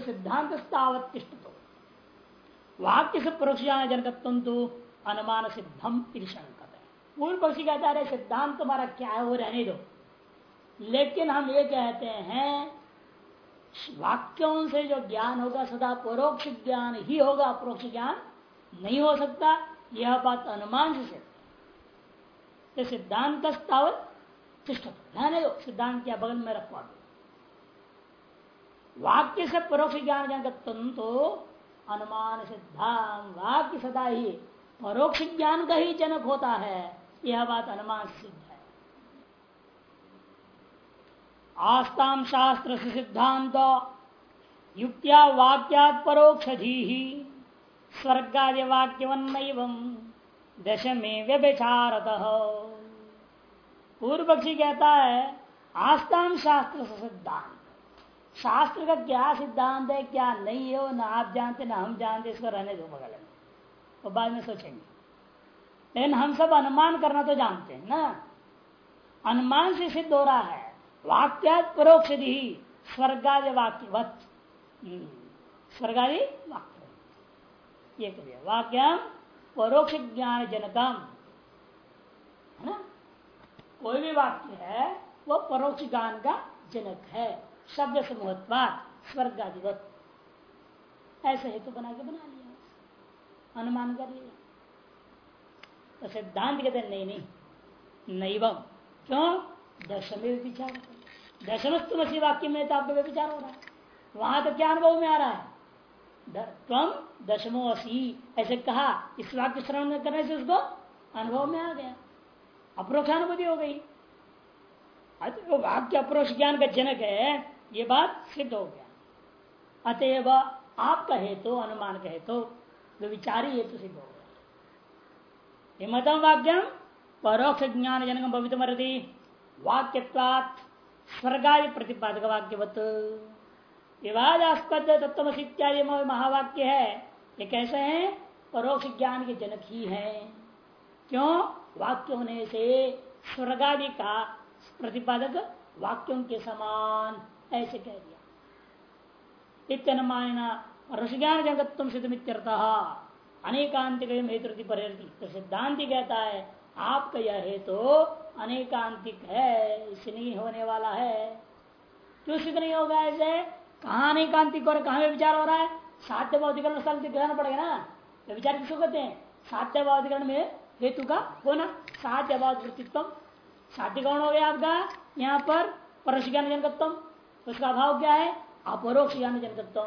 सिद्धांत स्थावत वाक्य से परोक्ष जनकत्व तो अनुमान सिद्धम शंकत है पूर्व पक्षी कहता है सिद्धांत तुम्हारा क्या है वो रहने दो। लेकिन हम ये कहते हैं, वाक्यों से जो ज्ञान होगा, सदा परोक्ष ज्ञान ही होगा, परोक्ष ज्ञान नहीं हो सकता। यह बात अनुमान से तो सिद्धांत स्थावत रहने दो। सिद्धांत क्या बगल में रखवा दो। वाक्य से परोक्ष ज्ञान जनक तो अनुमान सिद्धांत, वाक्य सदा ही परोक्ष ज्ञान का ही जनक होता है। यह बात अनुमान सिद्ध है। आस्ताम शास्त्र से सिद्धांत, युक्तिया वाक्यात परोक्षधि स्वर्गादि वाक्यवन्न दशमे व्यभिचारत। पूर्व पक्षी कहता है, आस्ताम शास्त्र से सिद्धांत। शास्त्र का क्या सिद्धांत है क्या नहीं है वो ना आप जानते ना हम जानते इसको रहने दो बगल में। तो बाद में सोचेंगे। लेकिन हम सब अनुमान करना तो जानते हैं ना। अनुमान से सिद्ध हो रहा है। वाक्या परोक्ष ही स्वर्गादि वाक्यवत। हम्म, स्वर्गादि वाक्य ये वाक्यम परोक्ष ज्ञान जनकम है ना? कोई भी वाक्य है वो परोक्ष ज्ञान का जनक है। शब्द समूहत्वाद स्वर्ग आदिवत ऐसे हेतु बना के बना लिया। अनुमान कर लिया। तो सिद्धांत कहते नहीं नहीं। नैवम। क्यों? दशमे विचार दशमस्तुमसी वाक्य में तो आपका विचार हो रहा है। वहाँ तो क्या अनुभव में आ रहा है? तम दशमो असी। ऐसे कहा, इस वाक्य श्रवण करने से उसको अनुभव में आ गया। अप्रोक्षानुभूति हो गई। तो वाक्य अप्रोक्ष ज्ञान का जनक है। ये बात सिद्ध हो गया। अतएव आप कहे तो अनुमान कहे तो विचारी हेतु सिद्ध हो गया। हिमतम वाक्यम परोक्ष ज्ञान जनक भवित मरती वाक्यवात स्वर्गादि प्रतिपादक वाक्यवत। विवादास्पद तत्व इत्यादि महावाक्य है। ये कैसे हैं? परोक्ष ज्ञान के जनक ही हैं। क्यों? वाक्य होने से स्वर्गादि का प्रतिपादक वाक्यों के समान। ऐसे कह दिया। इतमाना रसज्ञान जगत्व सिद्धमित्यर्थ। अनेकांतिक हेतु तो सिद्धांति कहता है, आपका यह हेतु तो अनेकांतिक है, इससे नहीं होने वाला है। क्यों सिद्ध नहीं होगा ऐसे? कहा अनेकांतिक और कहा विचार हो रहा है? साध्य बौद्धिकरण स्थल दिखाना पड़ेगा ना। तो विचार किसको कहते हैं? साध्य बौद्धिकरण में हेतु का होना। साध्य वृत्तित्व साध्य कौन हो गया आपका, यहाँ पर परश ज्ञान जनकत्व उसका अभाव क्या है? अपरोक्ष ज्ञान जनकत्व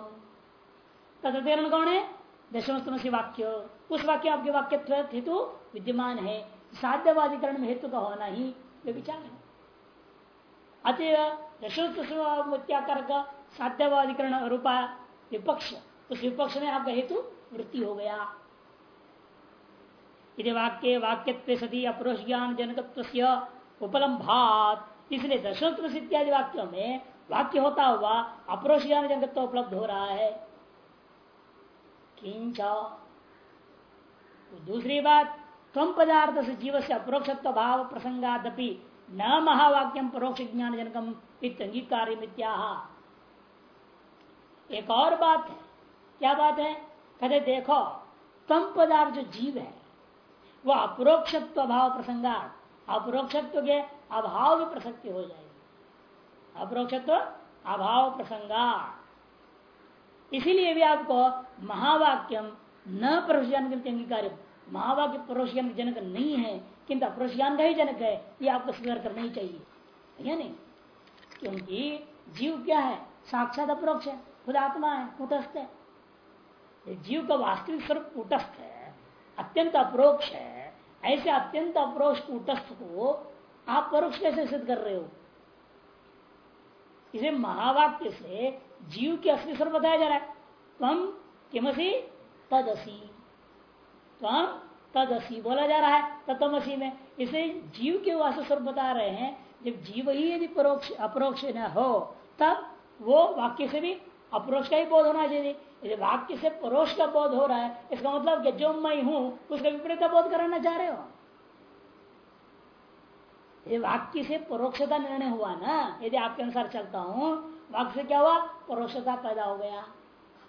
तदरण कौन है? दशम से वाक्य। उस वाक्य आपके वाक्य हेतु विद्यमान है। साध्यवादीकरण में हेतु का होना ही वे विचार है। अतः यशोत्याकर का रूपा विपक्ष, उस विपक्ष में आपका हेतु वृत्ति हो गया। यदि वाक्य वाक्य सती अप्रोष ज्ञान जनकत्व उपलम्भात, इसलिए दशोत्तर इत्यादि वाक्यों में वाक्य होता हुआ अप्रोष ज्ञान तो उपलब्ध हो रहा है। किंचा। दूसरी बात तम पदार्थ से जीव से अप्रोक्षत्व भाव प्रसंगादपि न महावाक्यम परोक्ष ज्ञान जनकम अंगीकार एक और बात है, क्या बात है? कहते देखो तम पदार्थ जो जीव है, वह अपरोक्षत्व भाव प्रसंगा अपरोक्षत्व के अभाव भी प्रसक्ति हो जाएगी। अपरोक्षत्व अभाव प्रसंगा। इसीलिए भी आपको महावाक्यम न परोक्षज्ञान अंगीकार महावाक्य परोक्षज्ञान जनक नहीं है, किंतु अपरोक्षज्ञान का ही जनक है, ये आपको स्वीकार करना ही चाहिए। है नहीं, क्योंकि जीव क्या है? साक्षात अप्रोक्ष है, खुद आत्मा है, कुटस्थ है। जीव का वास्तविक स्वरूप कुटस्थ है, अत्यंत अप्रोक्ष है। ऐसे अत्यंत अप्रोक्ष कुटस्थ को आप परोक्ष कैसे सिद्ध कर रहे हो? इसे महावाक्य से जीव के असली स्वरूप बताया जा रहा है। तम किमसी तदसी। तम तदसी बोला जा रहा है तत्वसी में। इसे जीव के वास्तव स्वरूप बता रहे हैं। जब जीव ही यदि परोक्ष अपरोक्ष न हो, तब वो वाक्य से भी अप्रोक्ष का ही बोध होना चाहिए। यदि वाक्य से परोक्ष का बोध हो रहा है, इसका मतलब कि जो मैं हूँ, उसका विपरीत बोध कराना चाह रहे हो? ये वाक्य से परोक्षता निर्णय हुआ ना, यदि आपके अनुसार चलता हूँ, वाक्य से क्या हुआ? परोक्षता पैदा हो गया।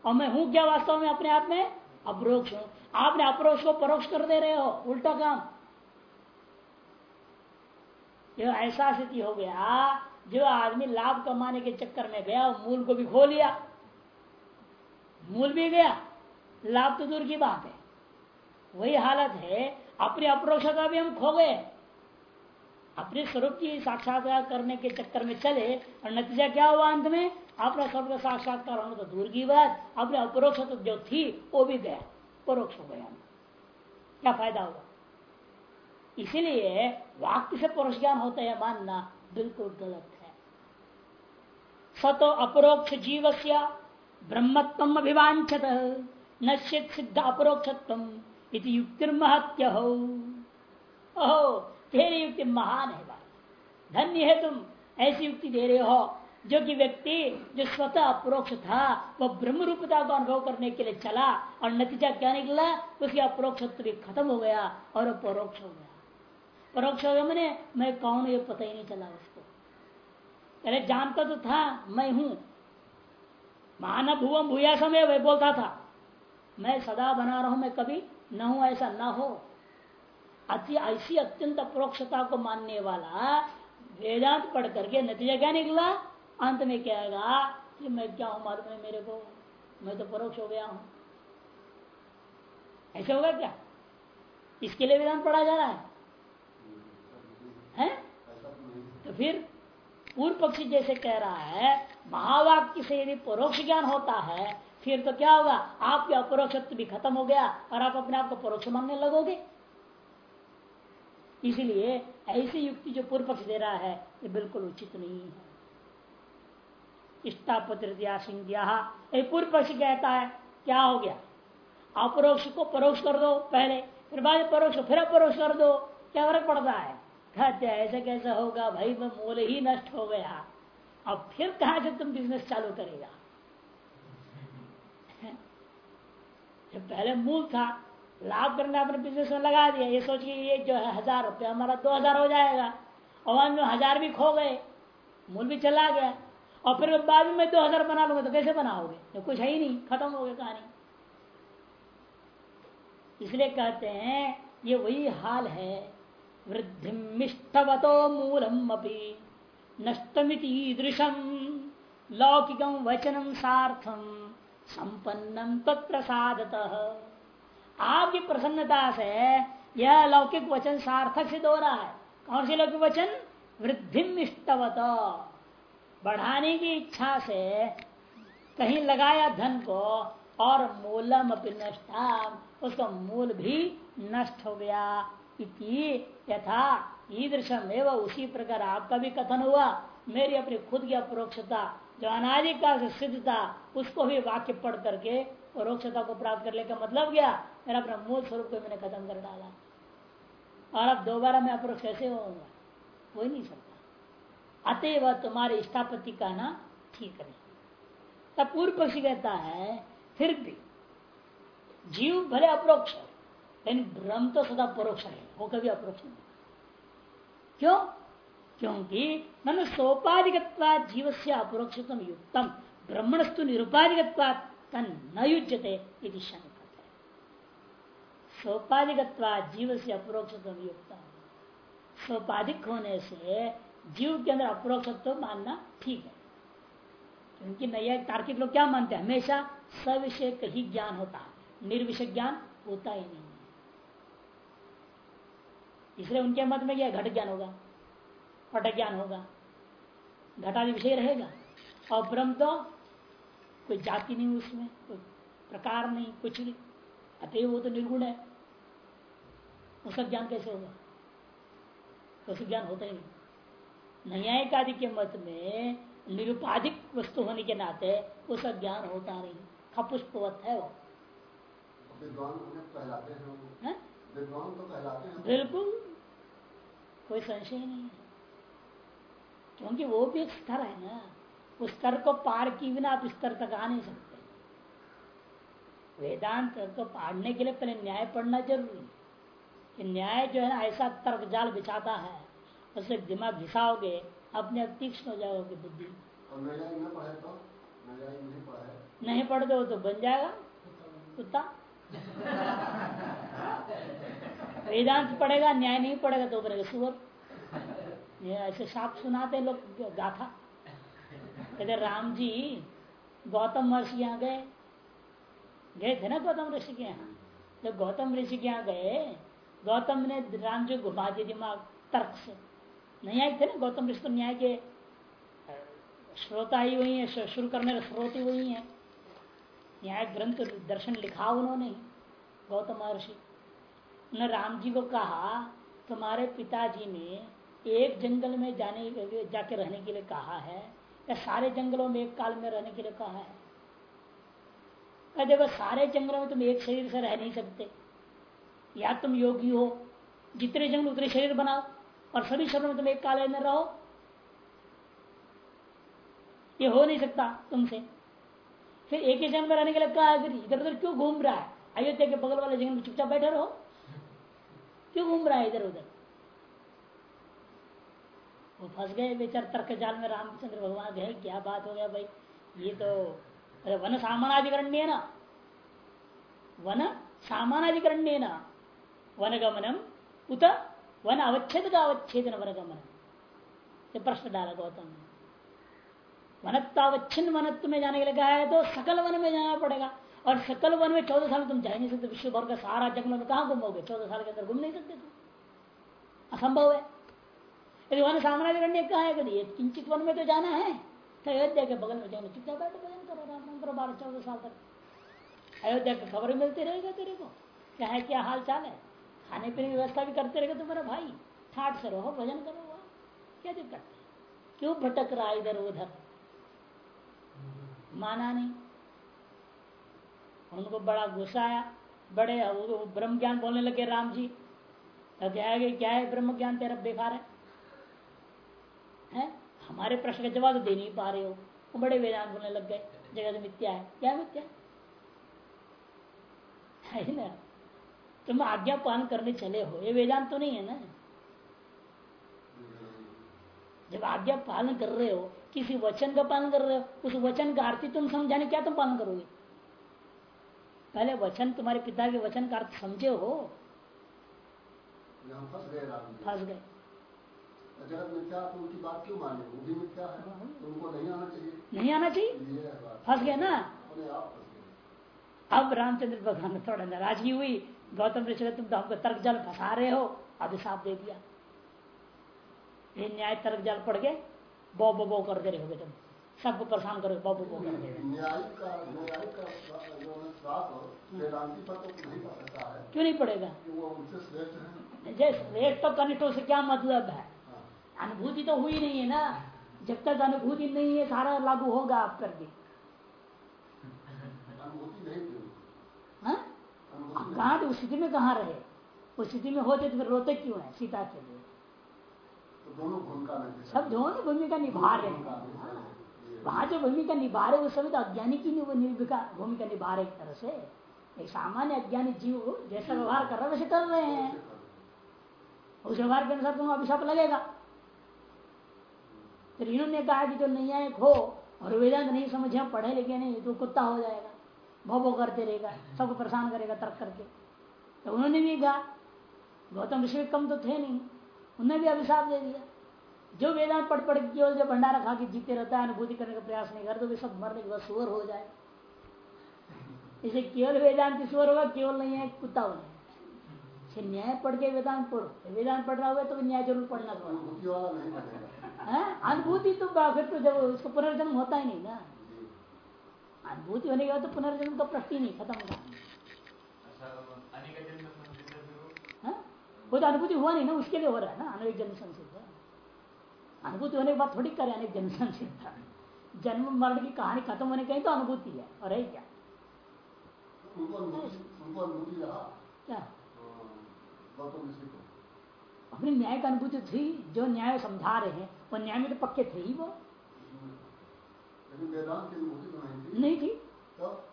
और मैं हूँ क्या वास्तव में अपने आप में? अप्रोक्ष हूँ। आपने अप्रोक्ष को परोक्ष कर दे रहे हो, उल्टा काम। ये ऐसा स्थिति हो गया, जो आदमी लाभ कमाने के चक्कर में गया, मूल को भी खो लिया। मूल भी गया। लाभ तो दूर की बात है। वही हालत है। अपनी अप्रोक्षता भी हम खो गए। अपने स्वरूप की साक्षात्कार करने के चक्कर में चले और नतीजा क्या हुआ अंत में? अपना स्वरूप का साक्षात्कार होना तो दूर की बात। अपने अपरोक्ष तो जो थी, वो भी गया। परोक्ष हो गया। क्या फ़ायदा हुआ? इसीलिए वाक्य से परोक्ष ज्ञान होता है मानना बिल्कुल गलत है। सतो अपरोक्ष जीव से ब्रह्मत्व अभिवांछत न सिद्ध अपरोक्षत्व युक्ति महत्य हो तेरी युक्ति महान है भाई। धन्य है तुम, ऐसी युक्ति दे रहे हो। जो कि व्यक्ति जो स्वतः अप्रोक्ष था वह ब्रह्म रूपता को अनुभव करने के लिए चला और नतीजा क्या निकला? उसकी अप्रोक्षत्व भी खत्म हो गया और परोक्ष हो गया। परोक्ष हो गया मैंने, मैं कौन ये पता ही नहीं चला उसको। पहले जानता तो था, मैं हूँ। मानव भुवम भूया समय वह बोलता था। मैं सदा बना रहा हूँ मैं कभी न हूँ, ऐसा न हो। अति, ऐसी अत्यंत अप्रोक्षता को मानने वाला वेदांत पढ़ करके नतीजा क्या निकला? अंत में क्या आएगा? कि मैं क्या हूँ मालूम है मेरे को? मैं तो परोक्ष हो गया हूँ। ऐसे होगा क्या? इसके लिए वेदांत पढ़ा जा रहा है। हैं? तो फिर पूर्व पक्षी जैसे कह रहा है, महावाक्य से यदि परोक्ष ज्ञान होता है, फिर तो क्या होगा? आपके अपरोक्ष भी खत्म हो गया और आप अपने आप को परोक्ष मानने लगोगे। इसलिए ऐसी युक्ति जो पूर्व पक्ष दे रहा है, ये बिल्कुल उचित नहीं है। पूर्व पक्ष कहता है, क्या हो गया? अपरोक्ष को परोक्ष कर दो पहले, फिर बाद परोक्ष फिर अपरोक्ष कर दो। क्या फ़र्क पड़ता है? कहते ऐसे कैसे होगा, भाई, मैं मूल ही नष्ट हो गया। अब फिर कहा से तुम बिज़नेस चालू करेगा? जब पहले मूल था लाभ करने अपने बिज़नेस में लगा दिया। ये सोच के ये जो है हज़ार रुपया, हमारा दो हज़ार हो जाएगा। और वहाँ में हज़ार भी खो गए, मूल भी चला गया। और फिर बाद में दो हज़ार बना लूँगा तो कैसे बनाओगे? तो कुछ है ही नहीं, खत्म हो गया कहानी। इसलिए कहते हैं, ये वही हाल है। वृद्धिमिष्टवतो मूलम अपनी नष्टमिति दृशम। लौकिकम वचनम सार्थम संपन्नम तत्प्रसादत आपकी प्रसन्नता से यह लौकिक वचन सार्थक सिद्ध हो रहा है। कौन सी लौकिक वचन? वृद्धि बढ़ाने की इच्छा से कहीं लगाया धन को और मूलम नष्टाम, उसका मूल भी नष्ट हो गया इति यथा ईदृशम एवं उसी प्रकार आपका भी कथन हुआ। मेरी अपनी खुद की अपरोक्षता, जो अनादिकाल से सिद्ध था उसको भी वाक्य पढ़ करके परोक्षता को प्राप्त करने का मतलब क्या? मेरा अपना मूल स्वरूप को मैंने खत्म कर डाला। और अब दोबारा मैं अपरोक्ष कैसे होऊँगा? हो नहीं सकता। अतएव तुम्हारे इष्टापति का ना ठीक नहीं तब पूर्व पक्षी कहता है, फिर भी जीव भले अप्रोक्ष लेकिन ब्रह्म तो सदा परोक्ष है। वो कभी अप्रोक्ष नहीं क्यों? क्योंकि मन सोपाधिकत्वा जीव से अपरोक्षतम युक्तम। ब्रह्मणस्तु निरुपाधिकत्वा तन न युजते शंका। सोपाधिकत्वा जीव से अपरोक्षत्व युक्त सोपाधिक होने से जीव के अंदर अप्रोक्षत्व मानना ठीक है। क्योंकि नया तार्किक लोग क्या मानते हैं? हमेशा सविषय ही ज्ञान होता है। निर्विषय ज्ञान होता ही नहीं इसलिए उनके मत में क्या घट ज्ञान होगा, पट ज्ञान होगा। घटादि विषय रहेगा। और ब्रह्म तो कोई जाति नहीं उसमें, कोई प्रकार नहीं, कुछ नहीं। अतः वो तो निर्गुण है। उसका ज्ञान कैसे होगा? उसका ज्ञान होता ही नहीं। न्यायिक आदि के मत में निरुपाधिक वस्तु होने के नाते उसका ज्ञान होता नहीं। खपुष्पवत है वो। तो बिल्कुल। कोई संशय नहीं है। क्योंकि वो भी एक स्तर है ना। उस स्तर को पार की बिना आप स्तर तक आ नहीं सकते। वेदांत को पढ़ने के लिए पहले न्याय पढ़ना ज़रूरी है। न्याय जो है ना ऐसा तर्क जाल बिछाता है। उससे दिमाग घिसाओगे अपने तीक्ष्ण हो जाओगे बुद्धि। तो? नहीं नहीं पढ़ दो तो बन जाएगा। कुत्ता। वेदांत पढ़ेगा न्याय नहीं पढ़ेगा तो बनेगा सुअर। ये ऐसे साफ़ सुनाते हैं लोग गाथा। कहते राम जी गौतम महर्षि यहाँ गए। गए थे ना गौतम ऋषि के यहाँ? जब गौतम ऋषि के यहाँ गए गौतम ने राम जी घुमा दिया दिमाग तर्क से। न्याय थे ना? गौतम ऋषि न्याय के श्रोता ही वही है शुरू करने का स्रोत ही वही है। न्याय ग्रंथ दर्शन लिखा उन्होंने गौतम महर्षि। ने राम जी को कहा, तुम्हारे पिताजी ने एक जंगल में जाने जाके रहने के लिए कहा है, या सारे जंगलों में एक काल में रहने के लिए कहा है? देखो, सारे जंगलों में तुम एक शरीर से रह नहीं सकते। या तुम योगी हो, जितने जंगल उतने शरीर बनाओ और सभी शरीरों में तुम एक काले में रहो। ये हो नहीं सकता तुमसे। फिर एक ही जंगल में रहने के लिए कहा, फिर इधर उधर क्यों घूम रहा है? अयोध्या के बगल वाले जंगल में चुपचाप बैठे रहो। क्यों घूम रहा है इधर उधर? वो फंस गए बेचार तर्क जाल में, रामचंद्र भगवान गए क्या बात हो गया भाई? ये तो अरे वन सामानाधिकरण्य ना? वन सामानाधिकरण्य ना? वन गमनम उत वन अवच्छेद का अवच्छेद वन गमनम ये प्रश्न डाला गौतम ने। वनत्तावच्छिन्न वनत्व में जाने के लिए कहा है तो सकल वन में जाना पड़ेगा। और सकल वन में चौदह साल में तुम जा नहीं सकते। विश्व भर का सारा जंगलों में कहा घूमोगे? चौदह साल के अंदर घूम नहीं सकते तुम। असंभव है। यदि वन सामना करने कहा है? कि किंचित वन में तो जाना है। तो अयोध्या के बगल में जाना चुपचाप बैठो भजन करो, राम करो बारह, चौदह साल तक। अयोध्या की खबर मिलती रहेगा तेरे को। क्या है, क्या हाल चाल है? खाने पीने की व्यवस्था भी करते रहेगा तुम्हारा भाई ठाट से रहो, भजन करो वहाँ। क्या दिक्कत है? क्यों भटक रहा इधर उधर? माना नहीं। उनको बड़ा गुस्सा आया। बड़े ब्रह्म ज्ञान बोलने लगे राम जी। तो क्या है क्या है ब्रह्म ज्ञान तेरा बेकार है? हैं? हमारे प्रश्न का जवाब तो दे नहीं पा रहे हो। वो बड़े वेदांत बोलने लग गए। जगत मिथ्या है। क्या मिथ्या है ना। तुम आज्ञा पालन करने चले हो। ये वेदांत तो नहीं है ना? जब आज्ञा पालन कर रहे हो किसी वचन का पालन कर रहे हो उस वचन का अर्थ तुम समझाने क्या तुम पालन करोगे? पहले वचन तुम्हारे पिता के वचन का अर्थ समझे हो। फंस गए नहीं आना चाहिए। नहीं आना चाहिए? ये बात। फंस गए ना अपने आप फंस गए अब रामचंद्र भगवान ने थोड़ा नाराज़गी हुई। गौतम ऋषि तुम तो हमको तर्क जल फंसा रहे हो। अभिशाप दे दिया। ये न्याय तर्क जल पड़ गए। बो बो बो करते रहोगे तुम। सबको परेशान करोगे बो बो बो करते तो क्यों नहीं पड़ेगा? श्रेष्ठ जैसे तो कनिष्ठों से क्या मतलब है? हाँ। अनुभूति तो हुई नहीं है ना। जब तक अनुभूति नहीं है सारा लागू होगा आप पर भी अनुभूति नहीं थी उनको। हाँ? अनुभूति नहीं। कहाँ थे? उस स्थिति में कहाँ रहे? उस स्थिति में होते तो फिर रोते क्यों है? सीता के लिए। तो दोनों भूमिका सब दोनों भूमिका निभा रहे हैं। हाँ। वहाँ जो भूमिका निभा रहे उस समय तो अज्ञानी की नहीं वो निर्भिका भूमिका निभा रहे एक तरह से। एक सामान्य अज्ञानी जीव जैसा व्यवहार कर रहा है वैसे कर रहे हैं। उस व्यवहार के अनुसार तुम्हें अभिशाप लगेगा। फिर इन्होंने कहा कि जो नैयायिक हो और वेदांत नहीं समझे पढ़े लिखे नहीं तो कुत्ता हो जाएगा। भो करते रहेगा सबको परेशान करेगा तर्क करके। तो उन्होंने भी कहा गौतम ऋषि कम तो थे नहीं उन्होंने भी अभिशाप दे दिया। जो वेदांत पढ़ पढ़ के केवल जब भंडारा खा के जीते रहता है अनुभूति करने का प्रयास नहीं कर तो वे सब मरने के बाद सुअर हो जाए। इसे केवल वेदांत सुअर होगा केवल नहीं है कुत्ता हो जाए। न्याय पढ़ के वेदांत पढ़ो। वेदांत पढ़ रहा होगा तो न्याय ज़रूर पढ़ना पड़ेगा। अनुभूति हैं? तो फिर तो जब उसको पुनर्जन्म होता ही नहीं ना। जी। अनुभूति होने के बाद तो पुनर्जन्म का प्रश्न ही नहीं खत्म होगा हैं? वो तो अनुभूति हुआ नहीं ना उसके लिए हो रहा है ना अनेक जन्म संसिद्ध अनुभूति होने के बाद थोड़ी करे अनेक जन्म संसिद्ध जन्म मरण की कहानी खत्म होने कहीं तो अनुभूति है और है क्या? क्या? ऋषि को अपनी न्याय का अनुभूति थी जो न्याय समझा रहे हैं वो न्याय में तो पक्के थे ही वो। वेदांत की अनुभूति तो नहीं थी। नहीं थी तो?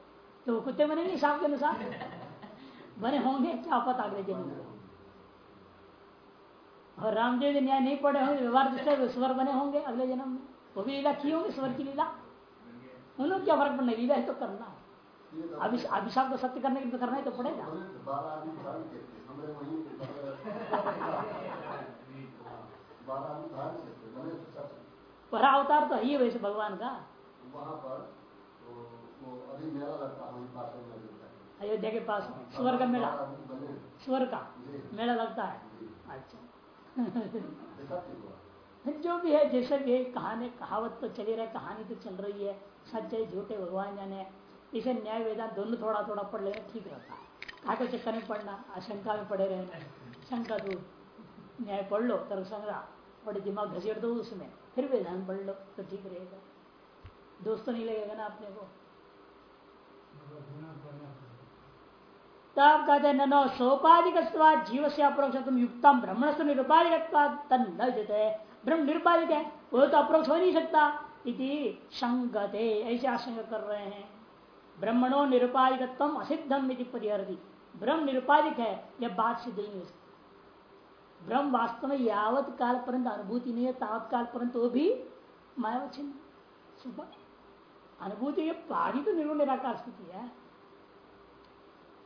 तो वो कुत्ते बने नहीं साफ़ के अनुसार? बने होंगे क्या पता अगले जन्म में। और रामदेव जी न्याय नहीं पड़े होंगे व्यवहार जिससे स्वर बने होंगे अगले जन्म में। वो भी लीला की होगी स्वर की लीला। उन लोग क्या फ़र्क पड़ना लीला है तो करना है। तो- अभिशाप को सत्य करने के लिए तो करना ही तो पड़ेगा। परा अवतार तो है वैसे भगवान का। वहाँ पर वो वो अभी मेला लगता है पास में अयोध्या के पास स्वर का मेला। स्वर का मेला लगता है। अच्छा। जो भी है जैसे भी है कहानी कहावत तो चली रही कहानी तो चल रही है। सच्चे झूठे भगवान जाने इसे न्याय वेदांत दोनों थोड़ा थोड़ा पढ़ लेना ठीक रहता है। कहा चक्कर में पढ़ना आशंका में पड़े रहना। शंका दूर न्याय पढ़ लो तर्क संग्रह बड़े दिमाग घसीट दो उसमें। फिर वेदांत पढ़ लो तो ठीक रहेगा। दोस्त तो नहीं लगेगा ना अपने को। तब कहते न नो सोपाधिक जीव से अप्रोक्ष युक्तम ब्रह्मण से निरुपाधिक न ब्रह्म निरुपाधिक है वो तो अप्रोक्ष हो नहीं सकता। इति संगते ऐसे आशंका कर रहे हैं। ब्रह्मणो निरुपाधिकत्व असिद्धम परिहरती ब्रह्म निरुपाधिक है यह बात सिद्ध नहीं हो सकती। ब्रह्म वास्तव में यावत काल पर्यंत अनुभूति नहीं है तावत काल पर्यंत वो भी मायावचिन्ह सुबह अनुभूति के ही तो निर्गुण निराकार स्थिति है।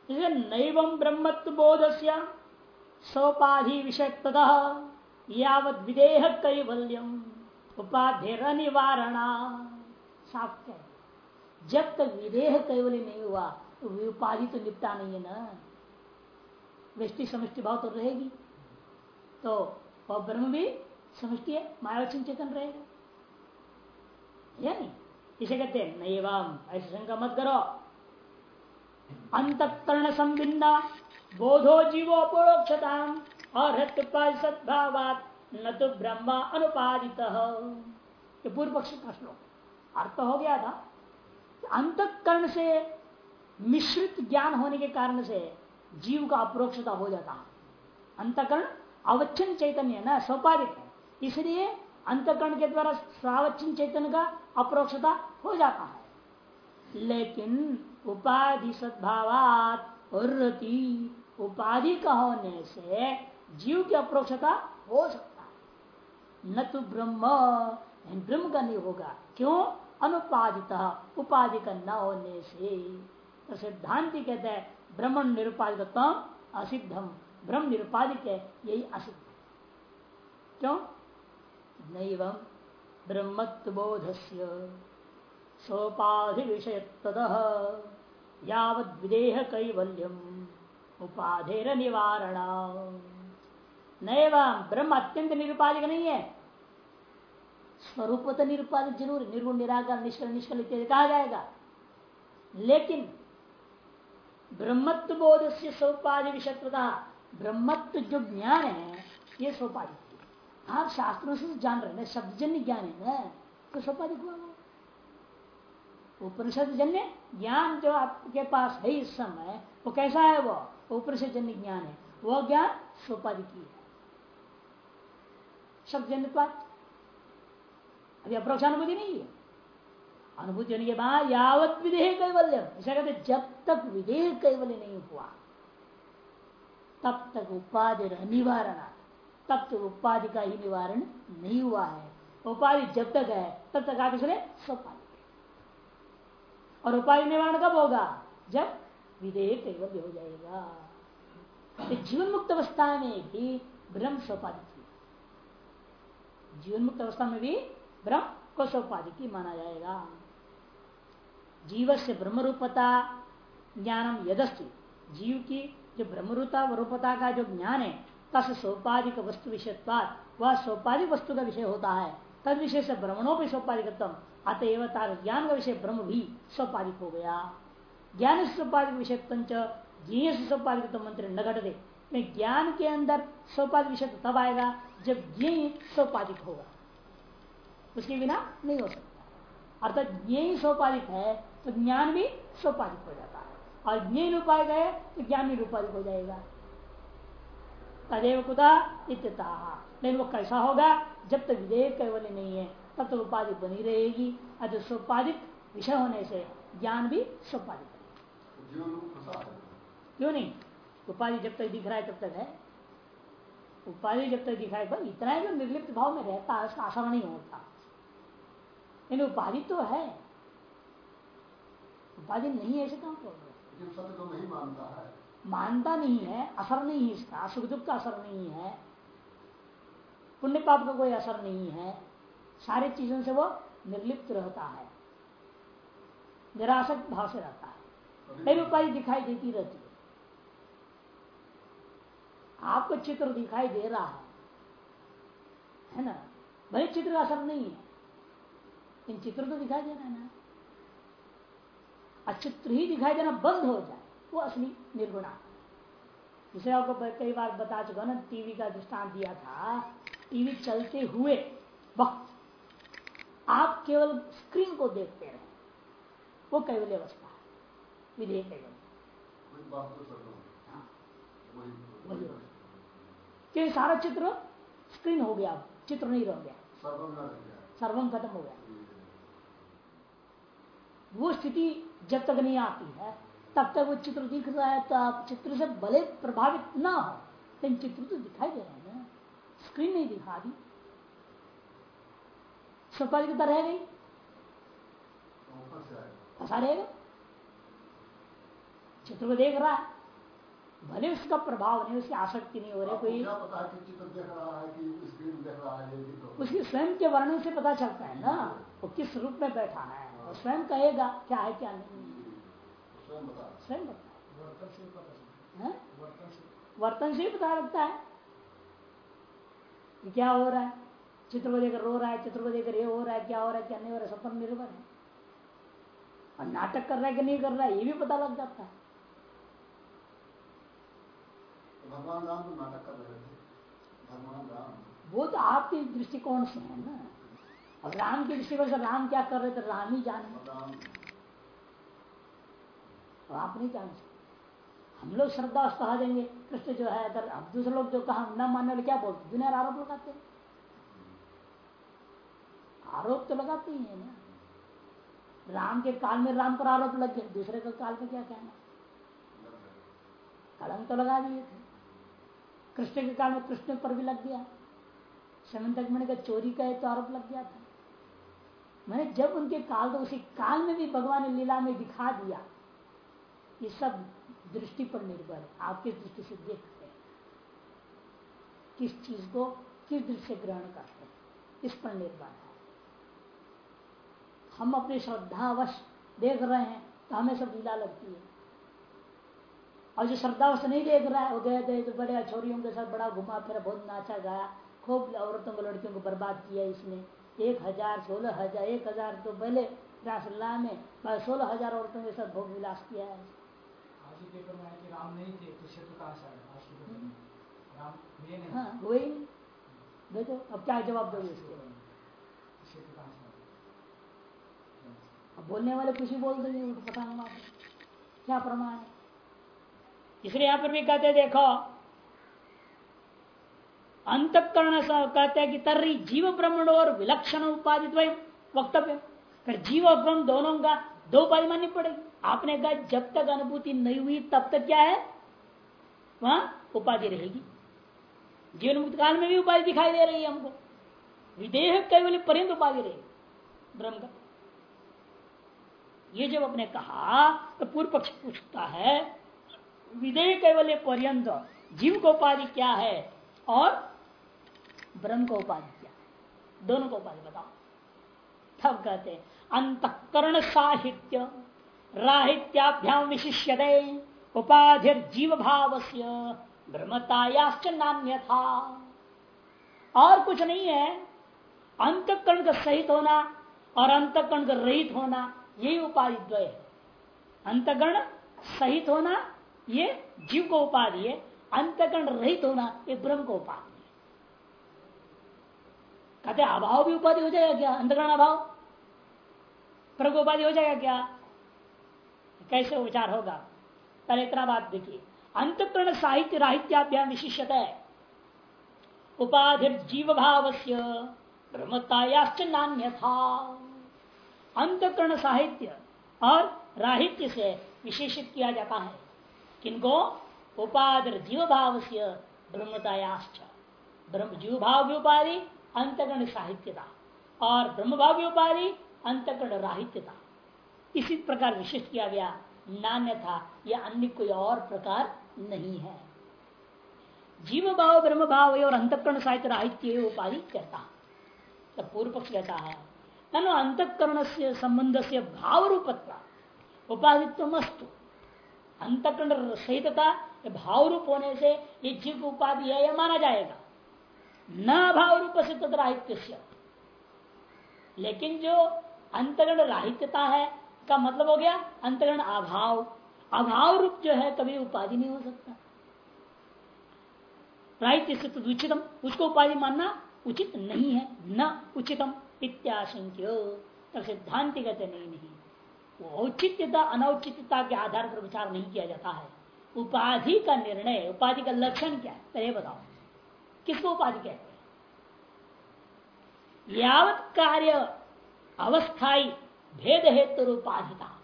इसलिए नैवम ब्रह्मत्व बोध से सोपाधि विषय यावत विदेह कैवल्यम उपाधेर निवारणा साफ़ कह जब तक विदेह कैवल्य नहीं हुआ तो उपाधि तो निपटा नहीं है ना। वृष्टि समष्टि भाव तो रहेगी। तो वह ब्रह्म भी समष्टि है, मायावचन चेतन रहेगा। या नहीं? इसे कहते हैं? नैवम ऐसे शंका मत करो। अंतकरण संभिन्ना बोधो जीवो अपरोक्षता और सद्भावात न तो ब्रह्मा अनुपादित। पूर्व पक्ष का श्लोक। अर्थ हो गया था अंतकरण से मिश्रित ज्ञान होने के कारण से जीव का अपरोक्षता हो जाता अंतकरण अवच्छन चैतन्य, ना सोपाधिक है। इसलिए अंतकरण के द्वारा सावच्छिन्न चैतन्य का अप्रोक्षता हो जाता है। लेकिन उपाधि सद्भावात उपाधि का होने से जीव की अप्रोक्षता हो सकता है। न तो ब्रह्म ब्रह्म का नहीं होगा। क्यों? अनुपादित, उपाधि का न होने से। तो सिद्धांति कहते हैं, ब्रह्म निरुपाधिक असिद्धम ब्रह्म निरुपाधिक है, यही असिद्ध। क्यों? नैव बोधस्य सोपाधि विषय तद यावद विदेह कैवल्यम उपाधेर निवारण नैव ब्रह्म अत्यंत निरुपाधिक नहीं है स्वरूप तो निरुपाधिक ज़रूर निर्गुण निराकार निष्कल निष्कल इत्यादि कहा जाएगा। लेकिन ब्रह्मत्व बोध से सोपाधि विषयता ब्रह्मत्व जो ज्ञान है, ये सोपाधिक। आप शास्त्रों से जान रहे हैं शब्दजन्य ज्ञान है ना तो सोपाधिक हुआ वो उपनिषद जन्य ज्ञान जो आपके पास है इस समय, वो कैसा है वो? उपनिषद जन्य ज्ञान है। वो ज्ञान सोपाधिक है। शब्द जन्य अभी अप्रोक्षानुभूति नहीं है। अनुभूति होने के बाद यावत विदेह कैवल्य ऐसा कहते जब तक विदेह कैवल्य नहीं हुआ, तब तक उपाधि निवारण तब तक उपाधि का ही निवारण नहीं हुआ है। उपाधि जब तक है, तब तक आगे चले सोपाधि और उपाधि निवारण कब होगा? जब विधेय कैवल्य हो जाएगा। तो जीवन मुक्त अवस्था में भी ब्रह्म सोपाधि जीवन मुक्त अवस्था में भी ब्रह्म को सोपाधिकी माना जाएगा। जीव से ब्रह्म रूपता ज्ञानम यदस्ति। जीव की जो ब्रह्मरूपता रूपता का जो ज्ञान है तस सोपाधिक वस्तु विषय वह सोपाधिक वस्तु का विषय होता है। तद विषय से ब्रह्मणों भी सोपाधिकतम अतएव तार ज्ञान का विषय ब्रह्म भी सोपाधिक हो गया। ज्ञान से सोपाधिक विषय ज्ञ से सोपाधिक मंत्र न घट दे ज्ञान के अंदर सोपाधिक विषय तब आएगा जब ज्ञ सोपाधिक होगा। उसके बिना नहीं हो सकता। अर्थात ज्ञ ही सोपाधिक है तो ज्ञान भी सोपाधिक हो जाता है। और ज्ञ रूपाय गए तो ज्ञान भी रूपाधिक हो जाएगा। तदेव कुदा लेकिन वो कैसा होगा, जब तक विधेयक कैवल्य नहीं है, तब तक उपाधि बनी रहेगी। अतः सोपाधिक विषय होने से ज्ञान भी सोपाधिक क्यों नहीं? उपाधि जब तक दिख रहा है तब तक है। उपाधि जब तक दिख रहा है इतना ही जो निर्लिप्त भाव में रहता है, उसका आसान नहीं होता। लेकिन उपाधि तो है। उपाधि नहीं ऐसे काम तो नहीं मानता है। मानता नहीं है, असर नहीं है इसका। सुख दुख का असर नहीं है। पुण्य पाप का कोई असर नहीं है। सारी चीज़ों से वो निर्लिप्त रहता है। निराशक भाव से रहता है। कई उपाधि दिखाई देती रहती है। आपको चित्र दिखाई दे रहा है। है ना? भले चित्र का असर नहीं है। इन चित्र तो दिखाई दे रहा है ना। अचित्र ही दिखाई देना बंद हो जाए। वो असली निर्गुणा। जिसे आपको कई बार बता चुका ना टीवी का दृष्टांत दिया था। टीवी चलते हुए वक्त आप केवल स्क्रीन को देखते रहे। वो कैवल्य अवस्था है। विधेयक कैवल्य। कोई बात तो हाँ। वही कि सारा चित्र स्क्रीन हो गया चित्र नहीं रह गया। सर्वम न रह गया। सर्वम खत्म हो गया। वो स्थिति जब तक नहीं आती है तब तक वो चित्र दिख रहा है तो आप चित्र से भले प्रभावित ना हो लेकिन चित्र तो दिखाई दे रहा है ना। स्क्रीन नहीं दिखा दी स्वपालिकता रह गई। तो ऊपर से फंसा रहेगा चित्र को देख रहा है। भले उसका प्रभाव नहीं उसकी आसक्ति नहीं हो रही कोई पता कि चित्र देख रहा है कि स्क्रीन देख रहा है तो। उसके स्वयं के वर्णन से पता चलता है ना वो किस रूप में बैठा है स्वयं कहेगा क्या है क्या नहीं। स्वयं बता? वर्तन से ही पता है? है। ही लगता है। क्या हो रहा है? चित्र को देखकर रो रहा है चित्र को देखकर ये हो रहा है क्या हो रहा है क्या नहीं हो रहा है सब पर निर्भर है। और नाटक कर रहा है कि नहीं कर रहा है ये भी पता लग जाता है। तो भगवान राम तो नाटक कर रहे थे। भगवान राम। वो तो आपके दृष्टिकोण से है ना। और राम के दृष्टिकोण से राम क्या कर रहे थे राम ही जाने। राम। और आप नहीं जान सकते। हम लोग श्रद्धा कहा देंगे कृष्ण जो है, अगर अब दूसरे लोग जो कहा, न मानने वाले क्या बोलते दुनिया आरोप लगाते हैं। आरोप तो लगाते ही है ना। राम के काल में राम पर आरोप लग गए। दूसरे के काल में क्या कहना? कलंक तो लगा दिए थे। कृष्ण के काल में कृष्ण पर भी लग गया। समंतक मैंने का चोरी का तो आरोप लग गया था। मैंने जब उनके काल तो उसी काल में भी भगवान ने लीला में दिखा दिया। ये सब दृष्टि पर निर्भर है। आप किस दृष्टि से देखते हैं? किस चीज़ को किस दृष्टि से ग्रहण करते हैं? इस पर निर्भर है। हम अपनी श्रद्धावश देख रहे हैं तो हमें सब लीला लगती है। और जो श्रद्धावश नहीं देख रहा है, वो गए थे तो बड़े छोरियों के साथ बड़ा घुमा फिरा, बहुत नाचा गाया, खूब औरतों को, लड़कियों को बर्बाद किया इसने। एक हज़ार, सोलह हज़ार, एक हज़ार तो पहले रासल्ला में सोलह हज़ार औरतों के साथ भोग विलास किया है। आज ही पेपर में आया कि राम नहीं थे तो क्षेत्र कहाँ से आया आज के पेपर में। राम हुए नहीं? हाँ ही। देखो अब क्या जवाब दोगे इसके? क्षेत्र कहाँ से अब बोलने वाले कुछ ही बोल देंगे उनको पता क्या प्रमाण है? इसलिए यहाँ पर भी कहते देखो अंतकरण कहते हैं कि तर्री जीव ब्रह्मण और विलक्षण उपाधि वक्तव्य। फिर जीव और ब्रह्म दोनों का दो उपाधि माननी पड़ेगी। आपने कहा जब तक अनुभूति नहीं हुई, तब तक क्या है? वहाँ उपाधि रहेगी। जीवन मुक्त काल में भी उपाधि दिखाई दे रही है हमको। विदेह केवल पर्यंत उपाधि रहेगी ब्रह्म का। ये जब अपने कहा तो पूर्व पक्ष पूछता है, विदेह कैवल्य पर्यंत जीव को उपाधि क्या है और ब्रह्म को उपाधि क्या है? दोनों को उपाधि बताओ। तब कहते हैं, अंतकरण साहित्य। राहित्याभ्याम विशिष्य उपाधि जीव भाव से ब्रह्मतायाश्च नान्य था और कुछ नहीं है। अंतकरण का सहित होना और अंतकरण का रहित होना यही उपाधि द्वय है। अंतकरण सहित होना, ये जीव को उपाधि है। अंतकरण रहित होना, ये ब्रह्म को उपाधि है। कहते अभाव भी उपाधि हो जाएगा क्या? अंतकरण अभाव? प्रभु उपाधि हो जाएगा क्या? कैसे विचार होगा? पहले इतना बात देखिए। अंतकरण साहित्य राहित्याभ्याम विशिष्यत है। उपाधि जीव भाव से ब्रह्मतायाश्च नान्य था अंतकरण साहित्य और राहित्य से विशेषित किया जाता है। किनको? उपाधि जीव भाव से ब्रह्मतायाश्च। ब्रह्म जीव भाव की उपाधि अंतकरण साहित्यता। और ब्रह्म भाव की उपाधि अंतकरण राहित्यता। इसी प्रकार विशिष्ट किया गया। नान्य था। यह अन्य कोई और प्रकार नहीं है। जीव भाव ब्रह्म भाव और अंतकरण साहित्य राहित्य उपाधि कहता तब पूर्व पक्ष कहता है अंतकरण से संबंध से भाव रूपत्व उपाधित्व मस्तु अंतकरण सहितता भाव रूप होने से ये जीव उपाधि है, यह माना जाएगा। न भाव रूप से तदराहित्य लेकिन जो अंतगण राहित्यता है का मतलब हो गया अंतरण अभाव। अभाव रूप जो है कभी उपाधि नहीं हो सकता। राहित्य से उचितम, उसको उपाधि मानना उचित नहीं है। न उचितम इत्याशंक्य, तब कहते नहीं नहीं। औचित्यता, अनौचित्यता के आधार पर विचार नहीं किया जाता है। उपाधि का निर्णय, उपाधि का लक्षण क्या है? पहले बताओ। किसको उपाधि कहते हैं? यावत कार्य अवस्थाई भेद हेतु रूपाधिता।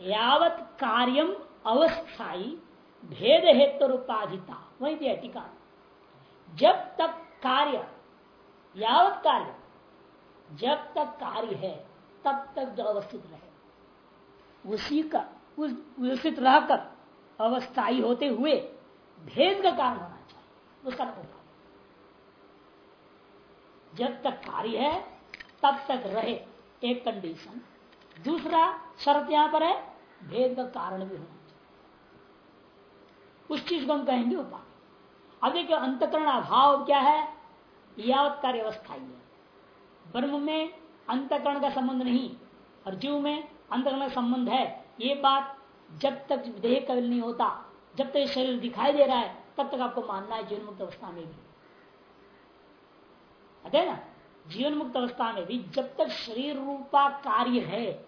यावत कार्यम अवस्थाई भेद हेतु उपाधिता वही दिया टीका जब तक कार्य, यावत कार्य, जब तक कार्य है, तब तक जो अवस्थित रहे। उसी का, उस, व्यवस्थित रहकर अवस्थाई होते हुए भेद का कारण होना चाहिए, उसका उपाय जब तक कार्य है, तब तक रहे। एक कंडीशन दूसरा, शर्त यहाँ पर है, भेद का कारण भी होना चाहिए। उस चीज़ को हम कहेंगे उपाय। अब देखिए अंतकरण अभाव क्या है? यावत कार्य अवस्था ही है। ब्रह्म में अंतकरण का संबंध नहीं, और जीव में अंतकरण का संबंध है। ये बात जब तक देह कविल नहीं होता, जब तक शरीर दिखाई दे रहा है, तब तक आपको मानना है जीवन मुक्त अवस्था में भी। अतः ना? जीवन मुक्त अवस्था में भी जब तक शरीर रूपा कार्य है,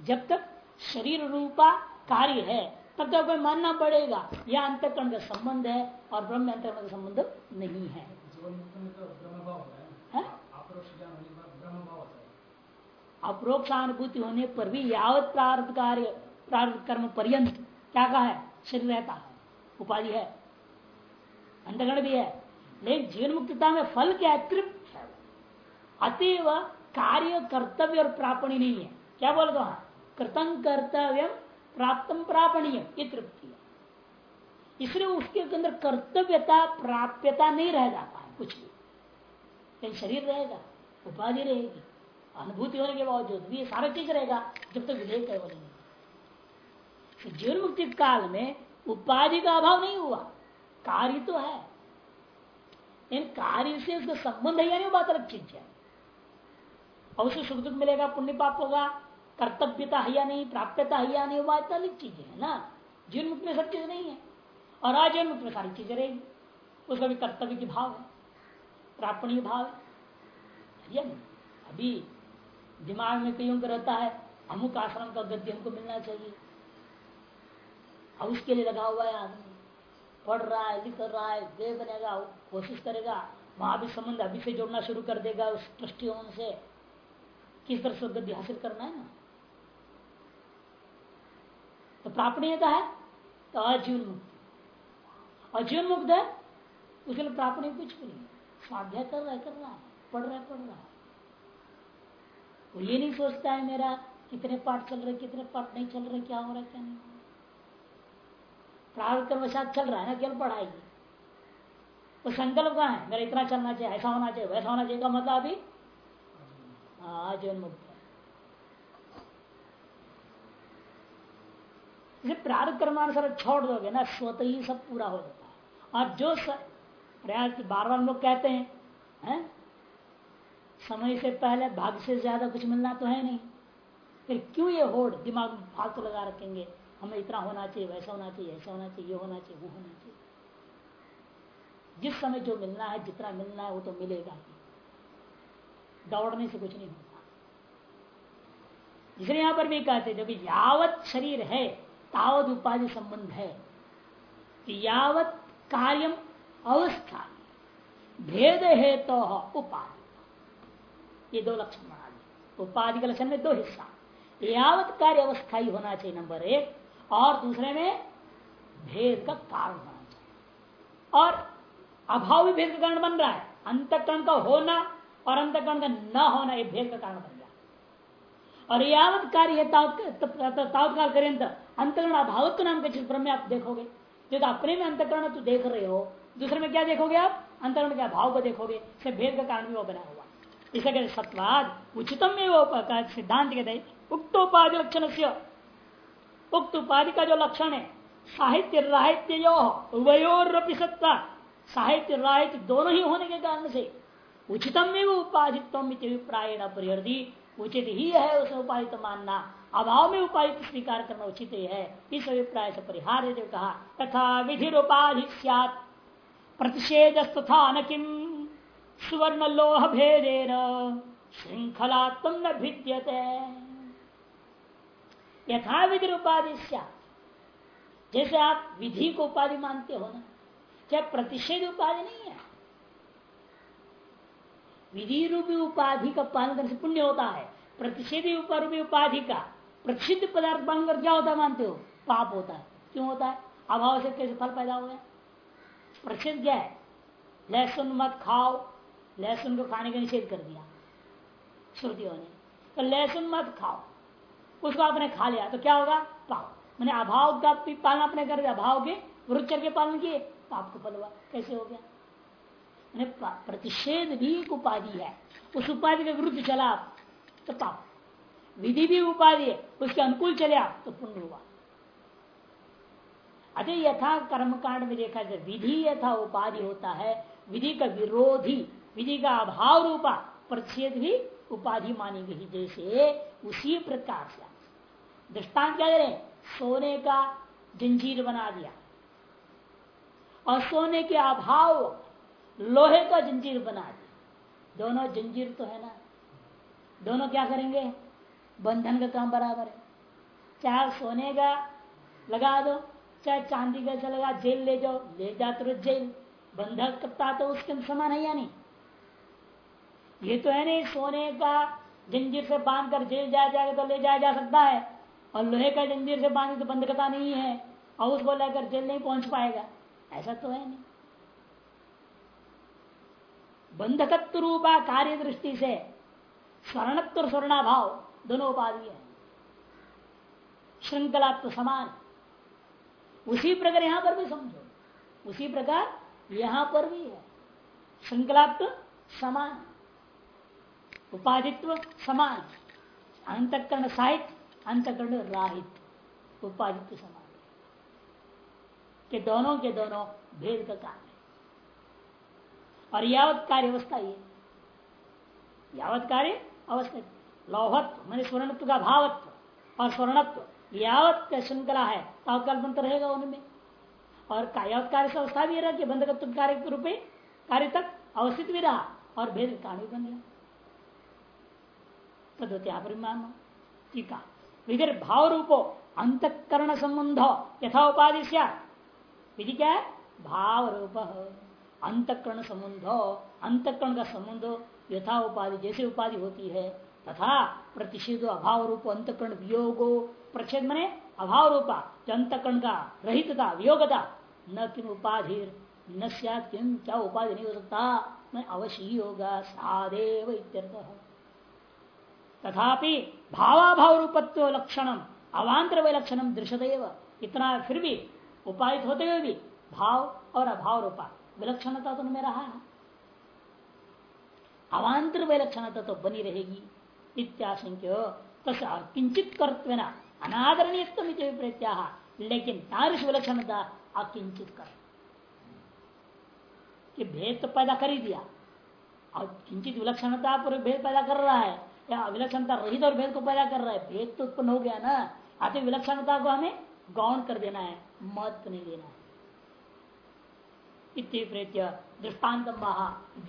जब तक शरीर रूपा कार्य है, तब तक कोई मानना पड़ेगा, यह अंतकरण का संबंध है और ब्रह्म अंतकरण का संबंध नहीं है। अप्रोक्षानुभूति होने पर भी यावत प्रार्थ कार्य प्रार्थ कर्म पर्यंत क्या कहा है? शरीर रहता है, उपाधि है अंतगण भी है। लेकिन जीवन मुक्तता में फल क्या है? तृप्त अतएव कार्य कर्तव्य और प्रापणी नहीं है क्या बोले तो हाँ? कृतंग कर्तव्य, प्राप्त प्रापणीय ये तृप्ति है। इसलिए उसके अंदर कर्तव्यता, प्राप्यता नहीं रह जाता है, कुछ भी। लेकिन शरीर रहेगा, उपाधि रहेगी, अनुभूति होने के बावजूद भी सारा चीज़ रहेगा, जब तक विधेयक है बोलेंगे तो जीवन मुक्ति काल में उपाधि का अभाव नहीं हुआ। कार्य तो है। कार्य से उसका संबंध है या नहीं बात अलग चीज़ है। उसे सुख दुख मिलेगा, पुण्य पाप होगा। कर्तव्यता है या नहीं, प्राप्यता है या नहीं, वो बात अलग चीज़ है ना। जीवन मुक्त में सब चीज़ नहीं है। और आजीवन मुक्त में सारी चीज़ें रहेगी। उसका भी कर्तव्य की भाव है। प्रापणीय भाव है। अभी दिमाग में कईयों का रहता है, अमुक आश्रम का गद्य हमको मिलना चाहिए। अब उसके लिए लगा हुआ है आदमी। पढ़ रहा है, लिख रहा है वे बनेगा कोशिश करेगा। वहाँ भी संबंध अभी से जोड़ना शुरू कर देगा उस दृष्टिकोण से। किस तरह से गद्य हासिल करना है ना? तो प्रापणीयता है तो अजीवन मुक्त अजीवन मुक्त है, उसके लिए प्रापणीय कुछ भी नहीं। स्वाध्याय कर रहा है, कर रहा है, पढ़ रहा है, पढ़ रहा है। वो ये नहीं सोचता है मेरा कितने पाठ चल रहे, कितने पाठ नहीं चल रहे, क्या हो रहा है, क्या नहीं हो रहा प्रारंभ चल रहा है ना, केवल पढ़ाई। वो संकल्प कहा है? मेरा इतना चलना चाहिए, ऐसा होना चाहिए, वैसा होना चाहिए का मतलब अभी आजीवन मुक्त प्रारंभ छोड़ दोगे ना, स्वतः ही सब पूरा हो जाता है। और जो प्रयास बार बार लोग कहते हैं, है? समय से पहले भाग्य से ज़्यादा कुछ मिलना तो है नहीं। फिर क्यों ये होड़ दिमाग में फालतू लगा रखेंगे? हमें इतना होना चाहिए, वैसा होना चाहिए, ऐसा होना चाहिए, ये होना चाहिए, वो होना चाहिए। जिस समय जो मिलना है, जितना मिलना है, वो तो मिलेगा ही। दौड़ने से कुछ नहीं होता। इसलिए यहाँ पर भी कहते जब यावत शरीर है, तावत उपाधि संबंध है। यावत कार्यम अवस्था, भेद है तो उपाधि। ये दो लक्षण बना दिए। उपाधि के लक्षण में दो हिस्सा। यावत कार्य अवस्थाई होना चाहिए, नंबर एक। और दूसरे में भेद का कारण होना चाहिए। और अभाव भी भेद का कारण बन रहा है। अंतकरण का होना और अंतकरण का न होना ये भेद का कारण बन गया। और यावत कार्य तावत्काल पर्यंत अंतकरण अभावत्व नाम के चित्र में आप देखोगे, जो तो अपने में अंतकरण तो देख रहे हो। दूसरे में क्या देखोगे आप? अंतरण के अभाव को देखोगे से भेद का कारण भी वो बना हुआ इसे कहते सत्वाद। उचितम में वो सिद्धांत कहते उक्त उपाधि लक्षण से। उक्त उपाधि का जो लक्षण है, साहित्य राहित्य उभयोरपि सत्ता। साहित्य राहित्य दोनों ही होने के कारण से उचितम में वो उपाधित्व अभिप्राय परिहृदि, उचित ही है उसे उपाधित मानना। अभाव में उपाधित स्वीकार करना उचित ही है। इस अभिप्राय से परिहार जो कहा, तथा विधि उपाधि प्रतिषेध न किम? सुवर्ण लोह भेदेन श्रृंखला तुम न भिद्यते। यथा विधि उपाधि जैसे आप विधि को उपाधि मानते हो ना, क्या प्रतिषेध उपाधि नहीं है? विधि रूपी उपाधि का पालन करने से पुण्य होता है। प्रतिषेधी रूपी उपाधि का प्रतिषिध पदार्थ पालन कर क्या होता है मानते हो? पाप होता है। क्यों होता है? अभाव से कैसे फल पैदा हो गया प्रसिद्ध क्या है? लहसुन मत खाओ। लहसुन को खाने का निषेध कर दिया श्रुतियों ने। तो लहसुन मत खाओ। उसको आपने खा लिया तो क्या होगा? पाप। मैंने अभाव का पालन अपने कर दिया। अभाव के वृक्षर के पालन किए। पाप को फल हुआ। कैसे हो गया? प्रतिषेध भी एक उपाधि है। उस उपाधि के विरुद्ध चला आप तो पाप। विधि भी उपाधि है, उसके अनुकूल चले आप तो पुण्य हुआ। अतः यथा कर्मकांड में देखा जाए, विधि यथा उपाधि होता है, विधि का विरोधी, विधि का अभाव रूपा, प्रतिषेध भी उपाधि मानी गई जैसे उसी प्रकार से दृष्टांत क्या रहे सोने का जंजीर बना दिया। और सोने के अभाव लोहे का जंजीर बना दिया दोनों जंजीर तो है ना। दोनों क्या करेंगे? बंधन का काम बराबर है। चाहे सोने का लगा दो, चाहे चांदी का लगा, जेल ले जाओ, ले जा तो जेल। बंधक करता तो उसके समान है या नहीं? ये तो है नहीं, सोने का जंजीर से बाँध कर जेल जाया जाएगा तो ले जाया जा सकता है। और लोहे का जंजीर से बाँध तो बंधकता नहीं है। और उसको लेकर जेल नहीं पहुँच पाएगा। ऐसा तो है नहीं। बंधकत्व रूपा कार्य दृष्टि से स्वर्णत्व और स्वर्णाभाव दोनों उपाधि है। श्रृंखला तो समान उसी प्रकार यहाँ पर भी समझो। उसी प्रकार यहाँ पर भी है। श्रृंखला तो समान उपाधित्व समान अंतकरण साहित्य, अंतकरण राहित उपाधित्व समान के दोनों के दोनों भेद का कारण। और यावत कार्य अवस्था ये। यावत कार्य अवस्था लौहत्व, मैंने स्वर्णत्व का भावत्व और स्वर्णत्व यावत श्रृंखला है तावकाल रहेगा उनमें। और यावत कार्य से अवस्था भी रहा कि बंधकत्व कार्य के रूपे कार्य तक अवस्थित भी रहा और भेद कारण भी बन गया। विधि भाव रूपो अंतकरण संबंध, यथा उपाधि विधि क्या है? भाव रूप अंतकरण संबंध, अंतकरण का संबंध यथा उपाधि, जैसे उपाधि होती है, तथा प्रतिषेध अभाव रूप अंतकरण वियोगो प्रच्छेद मने अभाव रूपा जो अंतकरण का रहितता, वियोगता, न किम उपाधि न किम क्या उपाधि नहीं हो सकता मैं अवश्य ही होगा, सादेव तथापि भावाभाव रूपत्व लक्षणम अवान्तर लक्षणम दृश्यदेव इतना फिर भी उपाधित होते हुए भी भाव और अभाव रूपा विलक्षणता तो उनमें रहा है अवान्तर विलक्षणता तो बनी रहेगी। इत्याशंक्य किंचित कर्तव्य अनादरणीय प्रत्याह लेकिन तारिश विलक्षणता अकिंचित कर कि भेद तो पैदा कर ही दिया। और किंचित विलक्षणता पर भेद पैदा कर रहा है। या विलक्षणता रहित और भेद को पैदा कर रहा है। भेद तो उत्पन्न हो गया ना। आते विलक्षणता को हमें गौण कर देना है। महत्व नहीं देना है। दृष्टांत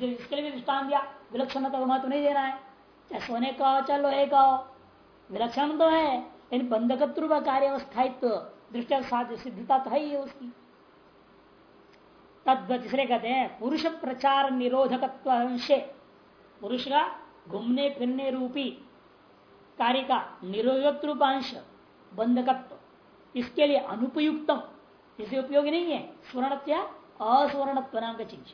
इसके लिए दृष्टान दिया विलक्षणता को महत्व नहीं देना है। चाहे सोने का हो, चाहे लोहे का हो, विलक्षण तो है, लेकिन बंधकत्व का कार्य अवस्थायित्व दृष्टि सिद्धता तो है ही उसकी। तद तीसरे कहते हैं, पुरुष प्रचार निरोधकत्व अंशे। पुरुष का घूमने फिरने रूपी कार्य का निरोधक रूपांश बंधकत्व। इसके लिए अनुपयुक्तम, इसे उपयोगी नहीं है, स्वर्णत्या अस्वर्णत्व नाम का चीज़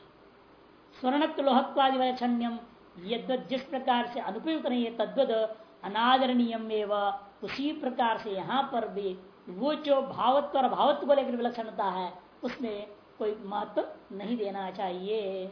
स्वर्णत्व लोहत्वादि वैक्षण्यम यद जिस प्रकार से अनुपयुक्त नहीं है तद्वत अनादरणीयम एवं। उसी प्रकार से यहाँ पर भी वो जो भावत्व और भावत्व को लेकर विलक्षणता है, उसमें कोई महत्व नहीं देना चाहिए।